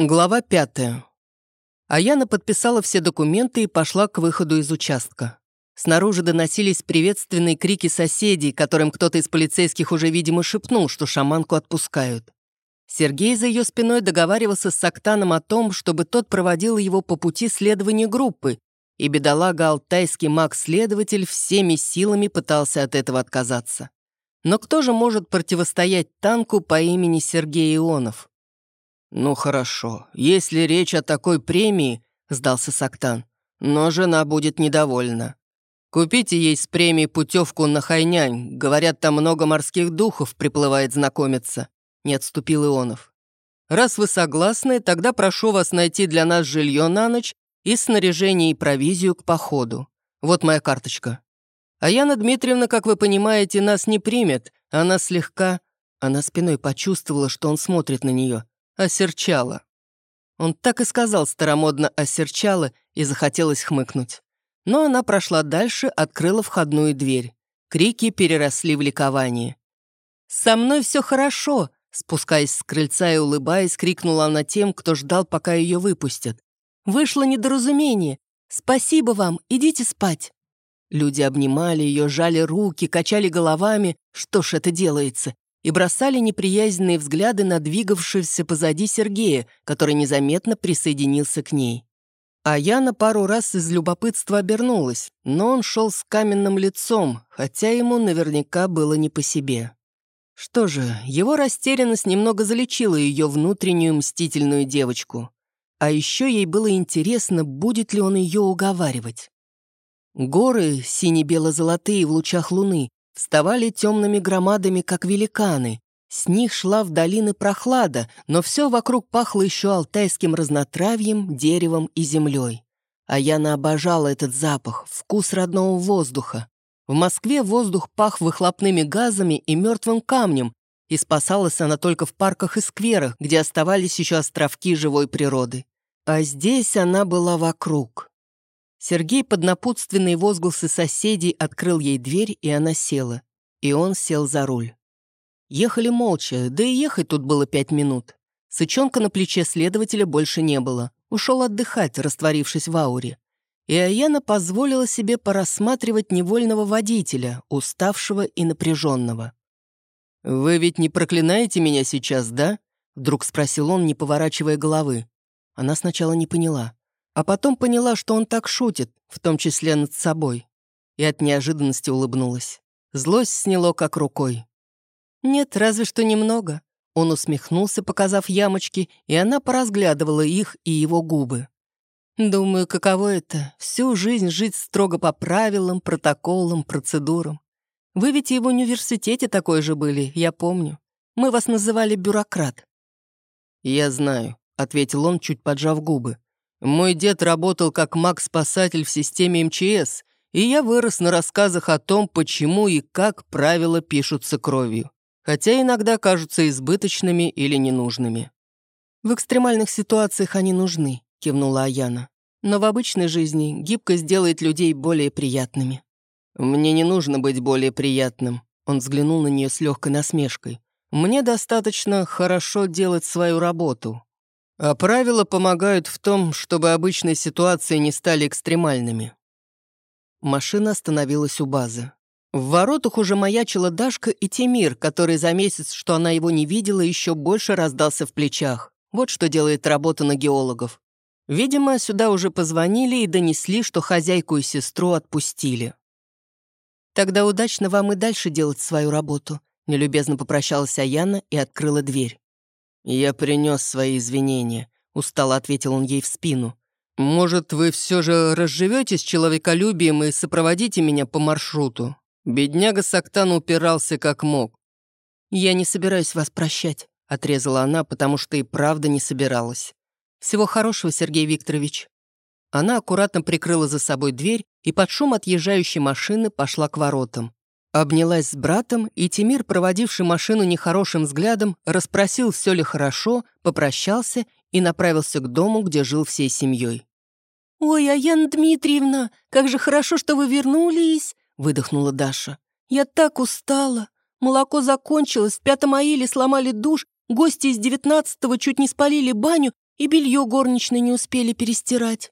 Глава пятая. Аяна подписала все документы и пошла к выходу из участка. Снаружи доносились приветственные крики соседей, которым кто-то из полицейских уже, видимо, шепнул, что шаманку отпускают. Сергей за ее спиной договаривался с Октаном о том, чтобы тот проводил его по пути следования группы, и бедолага алтайский маг-следователь всеми силами пытался от этого отказаться. Но кто же может противостоять танку по имени Сергей Ионов? «Ну хорошо, если речь о такой премии», — сдался Сактан, «но жена будет недовольна. Купите ей с премией путевку на Хайнянь, говорят, там много морских духов приплывает знакомиться», — не отступил Ионов. «Раз вы согласны, тогда прошу вас найти для нас жилье на ночь и снаряжение и провизию к походу. Вот моя карточка. А Яна Дмитриевна, как вы понимаете, нас не примет, она слегка...» Она спиной почувствовала, что он смотрит на нее осерчала. Он так и сказал старомодно «осерчала» и захотелось хмыкнуть. Но она прошла дальше, открыла входную дверь. Крики переросли в ликование. «Со мной все хорошо!» Спускаясь с крыльца и улыбаясь, крикнула она тем, кто ждал, пока ее выпустят. «Вышло недоразумение! Спасибо вам! Идите спать!» Люди обнимали ее, жали руки, качали головами. Что ж это делается? И бросали неприязненные взгляды на двигавшегося позади Сергея, который незаметно присоединился к ней. А я на пару раз из любопытства обернулась, но он шел с каменным лицом, хотя ему наверняка было не по себе. Что же, его растерянность немного залечила ее внутреннюю мстительную девочку. А еще ей было интересно, будет ли он ее уговаривать. Горы, сине-бело-золотые в лучах луны, вставали темными громадами, как великаны. С них шла в долины прохлада, но все вокруг пахло еще алтайским разнотравьем, деревом и землей. А Яна обожала этот запах, вкус родного воздуха. В Москве воздух пах выхлопными газами и мертвым камнем, и спасалась она только в парках и скверах, где оставались еще островки живой природы. А здесь она была вокруг. Сергей под напутственные возгласы соседей открыл ей дверь, и она села. И он сел за руль. Ехали молча, да и ехать тут было пять минут. Сычонка на плече следователя больше не было. Ушел отдыхать, растворившись в ауре. И Аяна позволила себе порассматривать невольного водителя, уставшего и напряженного. «Вы ведь не проклинаете меня сейчас, да?» Вдруг спросил он, не поворачивая головы. Она сначала не поняла. А потом поняла, что он так шутит, в том числе над собой. И от неожиданности улыбнулась. Злость сняло как рукой. «Нет, разве что немного». Он усмехнулся, показав ямочки, и она поразглядывала их и его губы. «Думаю, каково это — всю жизнь жить строго по правилам, протоколам, процедурам. Вы ведь и в университете такой же были, я помню. Мы вас называли бюрократ». «Я знаю», — ответил он, чуть поджав губы. Мой дед работал как маг-спасатель в системе МЧС, и я вырос на рассказах о том, почему и как правила пишутся кровью, хотя иногда кажутся избыточными или ненужными. «В экстремальных ситуациях они нужны», — кивнула Аяна. «Но в обычной жизни гибкость делает людей более приятными». «Мне не нужно быть более приятным», — он взглянул на нее с легкой насмешкой. «Мне достаточно хорошо делать свою работу, а правила помогают в том, чтобы обычные ситуации не стали экстремальными. Машина остановилась у базы. В воротах уже маячила Дашка и Тимир, который за месяц, что она его не видела, еще больше раздался в плечах. Вот что делает работа на геологов. Видимо, сюда уже позвонили и донесли, что хозяйку и сестру отпустили. «Тогда удачно вам и дальше делать свою работу», — нелюбезно попрощалась Аяна и открыла дверь. «Я принес свои извинения», — устало ответил он ей в спину. «Может, вы все же разживетесь человеколюбием и сопроводите меня по маршруту?» Бедняга Сактан упирался как мог. «Я не собираюсь вас прощать», — отрезала она, потому что и правда не собиралась. «Всего хорошего, Сергей Викторович». Она аккуратно прикрыла за собой дверь и под шум отъезжающей машины пошла к воротам. Обнялась с братом, и Тимир, проводивший машину нехорошим взглядом, расспросил, все ли хорошо, попрощался и направился к дому, где жил всей семьей. «Ой, Аяна Дмитриевна, как же хорошо, что вы вернулись!» — выдохнула Даша. «Я так устала. Молоко закончилось, в пятом аиле сломали душ, гости из девятнадцатого чуть не спалили баню, И белье горничной не успели перестирать.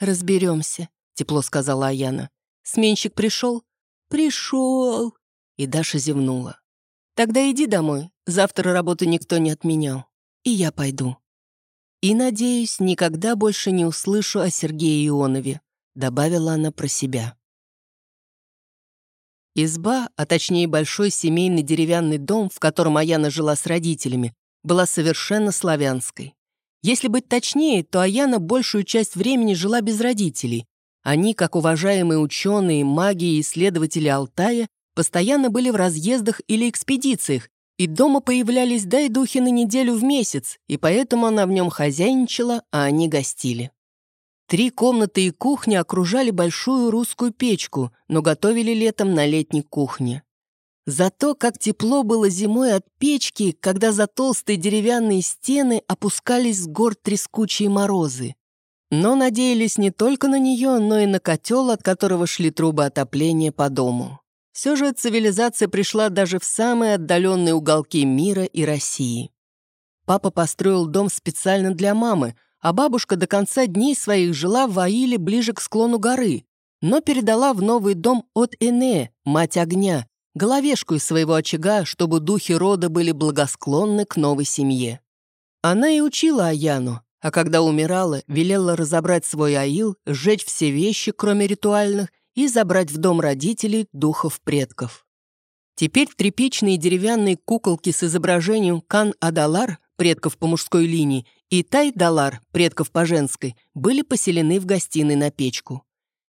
«Разберемся», — тепло сказала Аяна. «Сменщик пришел?» «Пришел», — и Даша зевнула. «Тогда иди домой. Завтра работу никто не отменял. И я пойду». «И, надеюсь, никогда больше не услышу о Сергее Ионове», — добавила она про себя. Изба, а точнее большой семейный деревянный дом, в котором Аяна жила с родителями, была совершенно славянской. Если быть точнее, то Аяна большую часть времени жила без родителей. Они, как уважаемые ученые, маги и исследователи Алтая, постоянно были в разъездах или экспедициях, и дома появлялись дай духи на неделю в месяц, и поэтому она в нем хозяйничала, а они гостили. Три комнаты и кухня окружали большую русскую печку, но готовили летом на летней кухне. Зато как тепло было зимой от печки, когда за толстые деревянные стены опускались с гор трескучие морозы. Но надеялись не только на нее, но и на котел, от которого шли трубы отопления по дому. Все же цивилизация пришла даже в самые отдаленные уголки мира и России. Папа построил дом специально для мамы, а бабушка до конца дней своих жила в Аиле ближе к склону горы, но передала в новый дом от Эне, мать огня, головешку из своего очага, чтобы духи рода были благосклонны к новой семье. Она и учила Аяну, а когда умирала, велела разобрать свой аил, сжечь все вещи, кроме ритуальных, и забрать в дом родителей духов предков. Теперь тряпичные деревянные куколки с изображением Кан-Адалар, предков по мужской линии, и Тай-Далар, предков по женской, были поселены в гостиной на печку.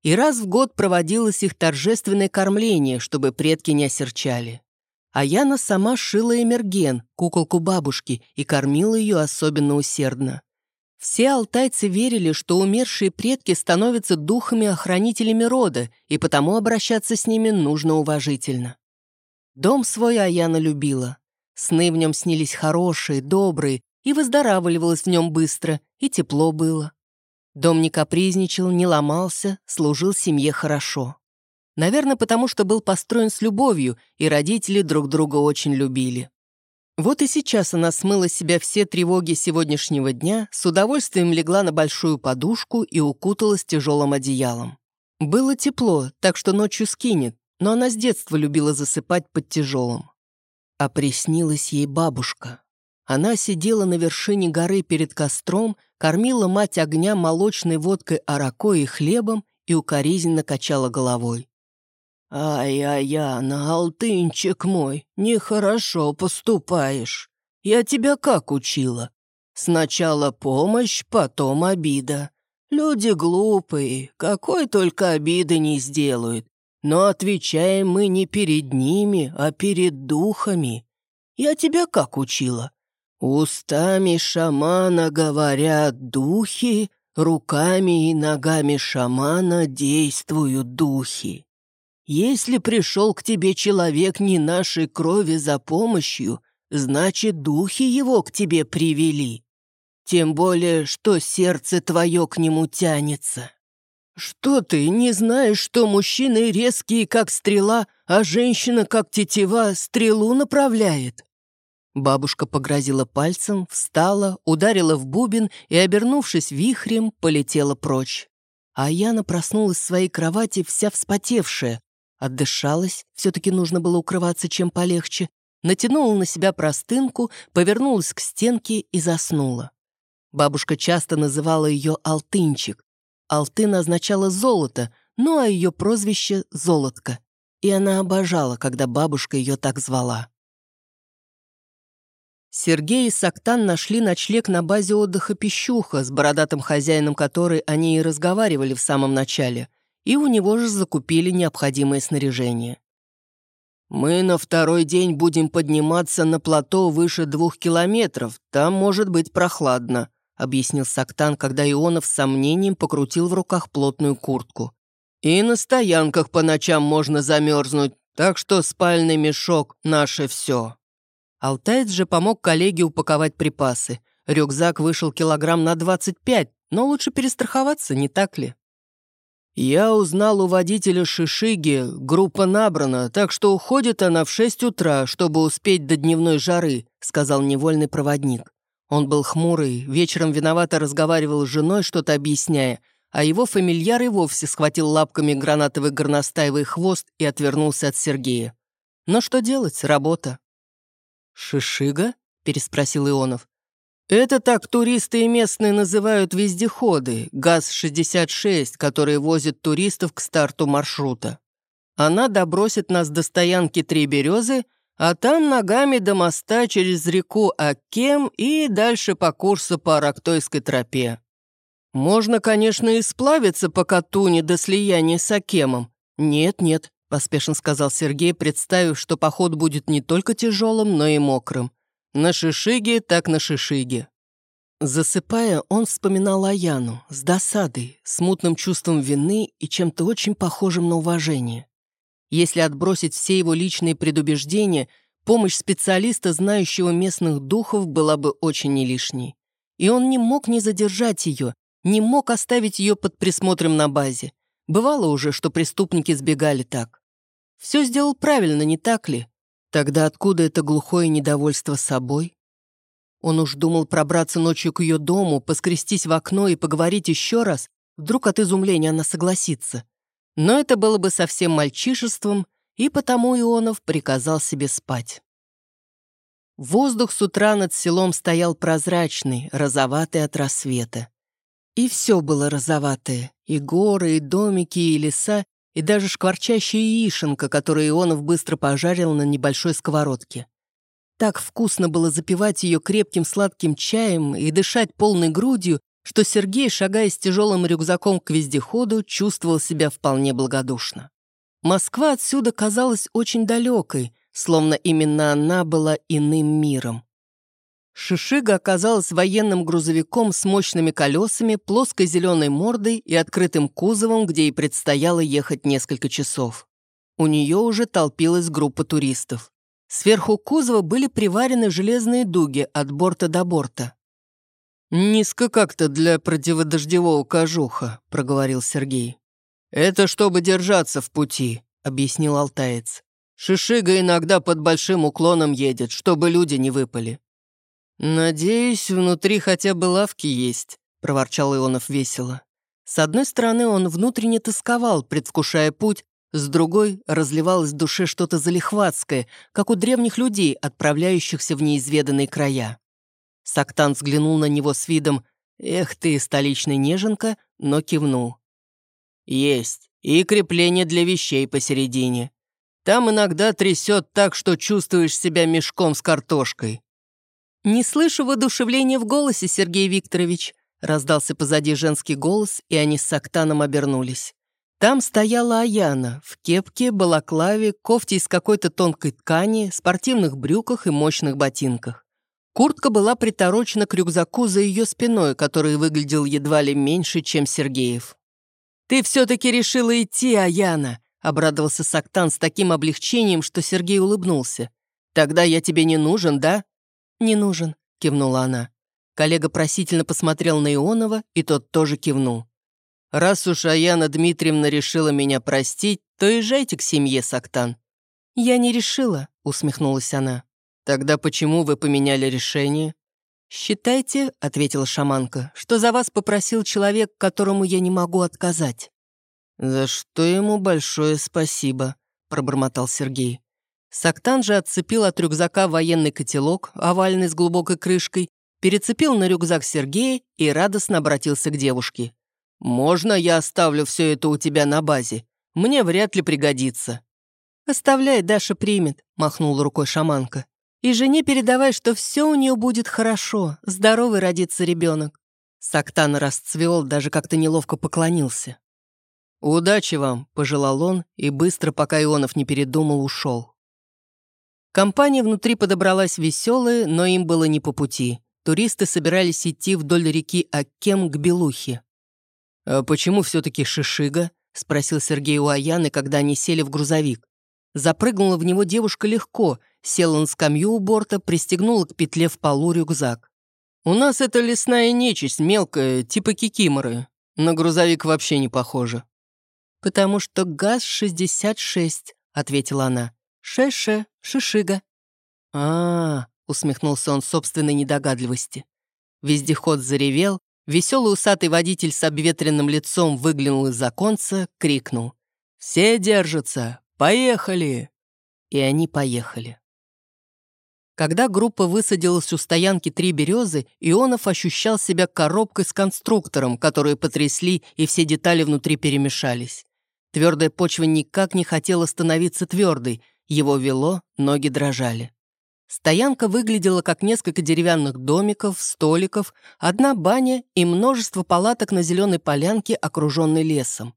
И раз в год проводилось их торжественное кормление, чтобы предки не осерчали. А Яна сама шила эмерген, куколку бабушки, и кормила ее особенно усердно. Все алтайцы верили, что умершие предки становятся духами-охранителями рода, и потому обращаться с ними нужно уважительно. Дом свой Аяна любила. Сны в нем снились хорошие, добрые, и выздоравливалось в нем быстро, и тепло было. Дом не капризничал, не ломался, служил семье хорошо. Наверное, потому что был построен с любовью, и родители друг друга очень любили. Вот и сейчас она смыла с себя все тревоги сегодняшнего дня, с удовольствием легла на большую подушку и укуталась тяжелым одеялом. Было тепло, так что ночью скинет, но она с детства любила засыпать под тяжелым. А приснилась ей бабушка. Она сидела на вершине горы перед костром, кормила мать огня молочной водкой арако и хлебом и укоризненно качала головой. «Ай-ай-яна, алтынчик мой, нехорошо поступаешь. Я тебя как учила? Сначала помощь, потом обида. Люди глупые, какой только обиды не сделают. Но отвечаем мы не перед ними, а перед духами. Я тебя как учила? Устами шамана говорят духи, руками и ногами шамана действуют духи. Если пришел к тебе человек не нашей крови за помощью, значит, духи его к тебе привели. Тем более, что сердце твое к нему тянется. Что ты, не знаешь, что мужчины резкие, как стрела, а женщина, как тетива, стрелу направляет? Бабушка погрозила пальцем, встала, ударила в бубен и, обернувшись вихрем, полетела прочь. А Яна проснулась в своей кровати вся вспотевшая, отдышалась, все-таки нужно было укрываться чем полегче, натянула на себя простынку, повернулась к стенке и заснула. Бабушка часто называла ее «Алтынчик». Алтын означало «золото», ну а ее прозвище — «Золотко». И она обожала, когда бабушка ее так звала. Сергей и Сактан нашли ночлег на базе отдыха «Пищуха», с бородатым хозяином которой они и разговаривали в самом начале, и у него же закупили необходимое снаряжение. «Мы на второй день будем подниматься на плато выше двух километров, там может быть прохладно», объяснил Сактан, когда Ионов с сомнением покрутил в руках плотную куртку. «И на стоянках по ночам можно замерзнуть, так что спальный мешок — наше все». Алтаец же помог коллеге упаковать припасы. Рюкзак вышел килограмм на 25, но лучше перестраховаться, не так ли? «Я узнал у водителя Шишиги, группа набрана, так что уходит она в 6 утра, чтобы успеть до дневной жары», сказал невольный проводник. Он был хмурый, вечером виновато разговаривал с женой, что-то объясняя, а его фамильяр и вовсе схватил лапками гранатовый горностаевый хвост и отвернулся от Сергея. Но что делать, работа. «Шишига?» — переспросил Ионов. «Это так туристы и местные называют вездеходы, ГАЗ-66, которые возят туристов к старту маршрута. Она добросит нас до стоянки «Три березы», а там ногами до моста через реку Акем и дальше по курсу по Арактойской тропе. Можно, конечно, и сплавиться по Катуне до слияния с Акемом. Нет-нет, поспешно сказал Сергей, представив, что поход будет не только тяжелым, но и мокрым. На шишиге, так на шишиге. Засыпая, он вспоминал Аяну с досадой, смутным чувством вины и чем-то очень похожим на уважение. Если отбросить все его личные предубеждения, помощь специалиста, знающего местных духов, была бы очень не лишней. И он не мог не задержать ее, не мог оставить ее под присмотром на базе. Бывало уже, что преступники сбегали так. Все сделал правильно, не так ли? Тогда откуда это глухое недовольство собой? Он уж думал пробраться ночью к ее дому, поскрестись в окно и поговорить еще раз. Вдруг от изумления она согласится. Но это было бы совсем мальчишеством, и потому Ионов приказал себе спать. Воздух с утра над селом стоял прозрачный, розоватый от рассвета. И все было розоватое. И горы, и домики, и леса, и даже шкварчащая яишенка, которую Ионов быстро пожарил на небольшой сковородке. Так вкусно было запивать ее крепким сладким чаем и дышать полной грудью, что Сергей, шагая с тяжелым рюкзаком к вездеходу, чувствовал себя вполне благодушно. Москва отсюда казалась очень далекой, словно именно она была иным миром. Шишига оказалась военным грузовиком с мощными колесами, плоской зеленой мордой и открытым кузовом, где ей предстояло ехать несколько часов. У нее уже толпилась группа туристов. Сверху кузова были приварены железные дуги от борта до борта. «Низко как-то для противодождевого кожуха», — проговорил Сергей. «Это чтобы держаться в пути», — объяснил алтаец. «Шишига иногда под большим уклоном едет, чтобы люди не выпали». «Надеюсь, внутри хотя бы лавки есть», — проворчал Ионов весело. С одной стороны, он внутренне тосковал, предвкушая путь, с другой разливалось в душе что-то залихватское, как у древних людей, отправляющихся в неизведанные края. Сактан взглянул на него с видом «Эх ты, столичная неженка», но кивнул. «Есть. И крепление для вещей посередине. Там иногда трясет так, что чувствуешь себя мешком с картошкой». «Не слышу воодушевления в голосе, Сергей Викторович», раздался позади женский голос, и они с Сактаном обернулись. Там стояла Аяна в кепке, балаклаве, кофте из какой-то тонкой ткани, спортивных брюках и мощных ботинках. Куртка была приторочена к рюкзаку за ее спиной, который выглядел едва ли меньше, чем Сергеев. «Ты все-таки решила идти, Аяна!» — обрадовался Сактан с таким облегчением, что Сергей улыбнулся. «Тогда я тебе не нужен, да?» «Не нужен», — кивнула она. Коллега просительно посмотрел на Ионова, и тот тоже кивнул. «Раз уж Аяна Дмитриевна решила меня простить, то езжайте к семье, Сактан». «Я не решила», — усмехнулась она. «Тогда почему вы поменяли решение?» «Считайте», — ответила шаманка, «что за вас попросил человек, которому я не могу отказать». «За что ему большое спасибо», — пробормотал Сергей. Сактан же отцепил от рюкзака военный котелок, овальный с глубокой крышкой, перецепил на рюкзак Сергея и радостно обратился к девушке. «Можно я оставлю все это у тебя на базе? Мне вряд ли пригодится». «Оставляй, Даша примет», — махнула рукой шаманка. И жене передавай, что все у нее будет хорошо, здоровый родится ребенок. Сактан расцвел, даже как-то неловко поклонился. «Удачи вам», — пожелал он, и быстро, пока Ионов не передумал, ушел. Компания внутри подобралась веселая, но им было не по пути. Туристы собирались идти вдоль реки Аккем к Белухе. «А почему все-таки Шишига?» — спросил Сергей у Аяны, когда они сели в грузовик. Запрыгнула в него девушка легко, села на скамью у борта, пристегнула к петле в полу рюкзак. «У нас это лесная нечисть, мелкая, типа кикиморы. На грузовик вообще не похоже». «Потому что ГАЗ-66», — ответила она. «Шеше, шишига». А -а -а, усмехнулся он собственной недогадливости. Вездеход заревел, веселый усатый водитель с обветренным лицом выглянул из оконца, крикнул. «Все держатся! Поехали!» И они поехали. Когда группа высадилась у стоянки «Три березы», Ионов ощущал себя коробкой с конструктором, которые потрясли, и все детали внутри перемешались. Твердая почва никак не хотела становиться твердой, его вело, ноги дрожали. Стоянка выглядела как несколько деревянных домиков, столиков, одна баня и множество палаток на зеленой полянке, окруженной лесом.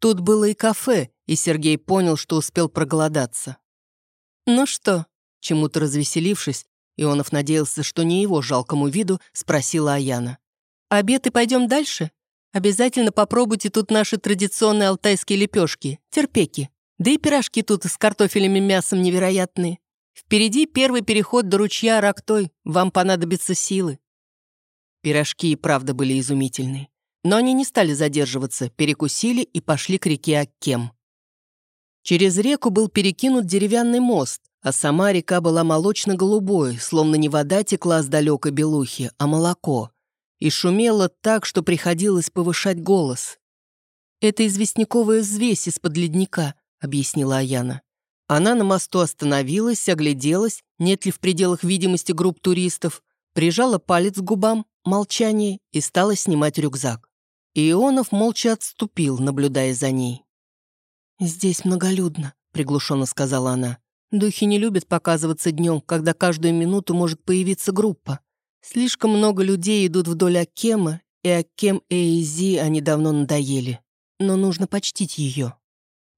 Тут было и кафе, и Сергей понял, что успел проголодаться. «Ну что, Чему-то развеселившись, Ионов надеялся, что не его жалкому виду, спросила Аяна. «Обед и пойдем дальше? Обязательно попробуйте тут наши традиционные алтайские лепешки, терпеки. Да и пирожки тут с картофелем и мясом невероятные. Впереди первый переход до ручья Рактой, вам понадобятся силы». Пирожки и правда были изумительные. Но они не стали задерживаться, перекусили и пошли к реке Аккем. Через реку был перекинут деревянный мост, а сама река была молочно-голубой, словно не вода текла с далекой белухи, а молоко. И шумела так, что приходилось повышать голос. «Это известняковая взвесь из-под ледника», — объяснила Аяна. Она на мосту остановилась, огляделась, нет ли в пределах видимости групп туристов, прижала палец к губам, молчание, и стала снимать рюкзак. Ионов молча отступил, наблюдая за ней. «Здесь многолюдно», — приглушенно сказала она. Духи не любят показываться днем, когда каждую минуту может появиться группа. Слишком много людей идут вдоль Акема, и Акем Эйзи они давно надоели. Но нужно почтить ее.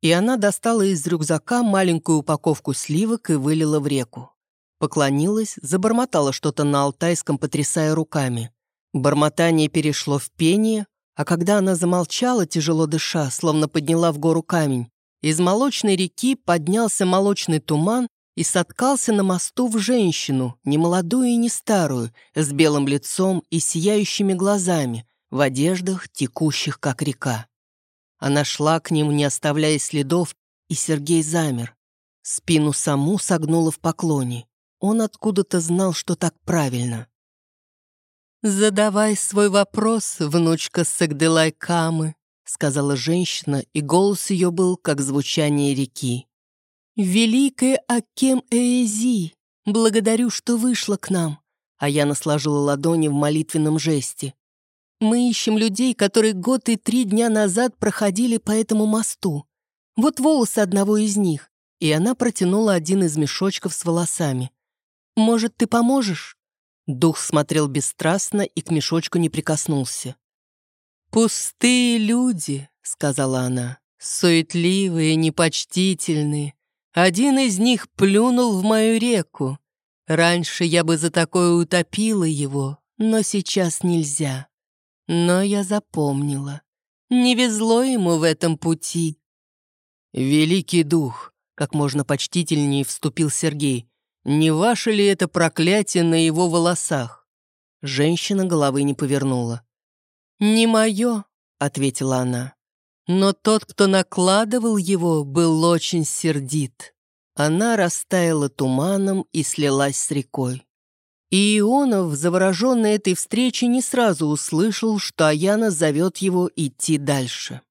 И она достала из рюкзака маленькую упаковку сливок и вылила в реку. Поклонилась, забормотала что-то на алтайском, потрясая руками. Бормотание перешло в пение, а когда она замолчала, тяжело дыша, словно подняла в гору камень, из молочной реки поднялся молочный туман и соткался на мосту в женщину, не молодую и не старую, с белым лицом и сияющими глазами, в одеждах, текущих как река. Она шла к ним, не оставляя следов, и Сергей замер. Спину саму согнула в поклоне. Он откуда-то знал, что так правильно. «Задавай свой вопрос, внучка Сагдылай Камы», сказала женщина, и голос ее был, как звучание реки. «Великая Акем Эези, благодарю, что вышла к нам». А я насложила ладони в молитвенном жесте. «Мы ищем людей, которые год и три дня назад проходили по этому мосту. Вот волосы одного из них». И она протянула один из мешочков с волосами. «Может, ты поможешь?» Дух смотрел бесстрастно и к мешочку не прикоснулся. «Пустые люди», — сказала она, — «суетливые, непочтительные. Один из них плюнул в мою реку. Раньше я бы за такое утопила его, но сейчас нельзя. Но я запомнила. Не везло ему в этом пути». «Великий дух», — как можно почтительнее вступил Сергей, «не ваше ли это проклятие на его волосах?» Женщина головы не повернула. «Не мое», — ответила она. «Но тот, кто накладывал его, был очень сердит». Она растаяла туманом и слилась с рекой. И Ионов, завороженный этой встречей, не сразу услышал, что Аяна зовет его идти дальше.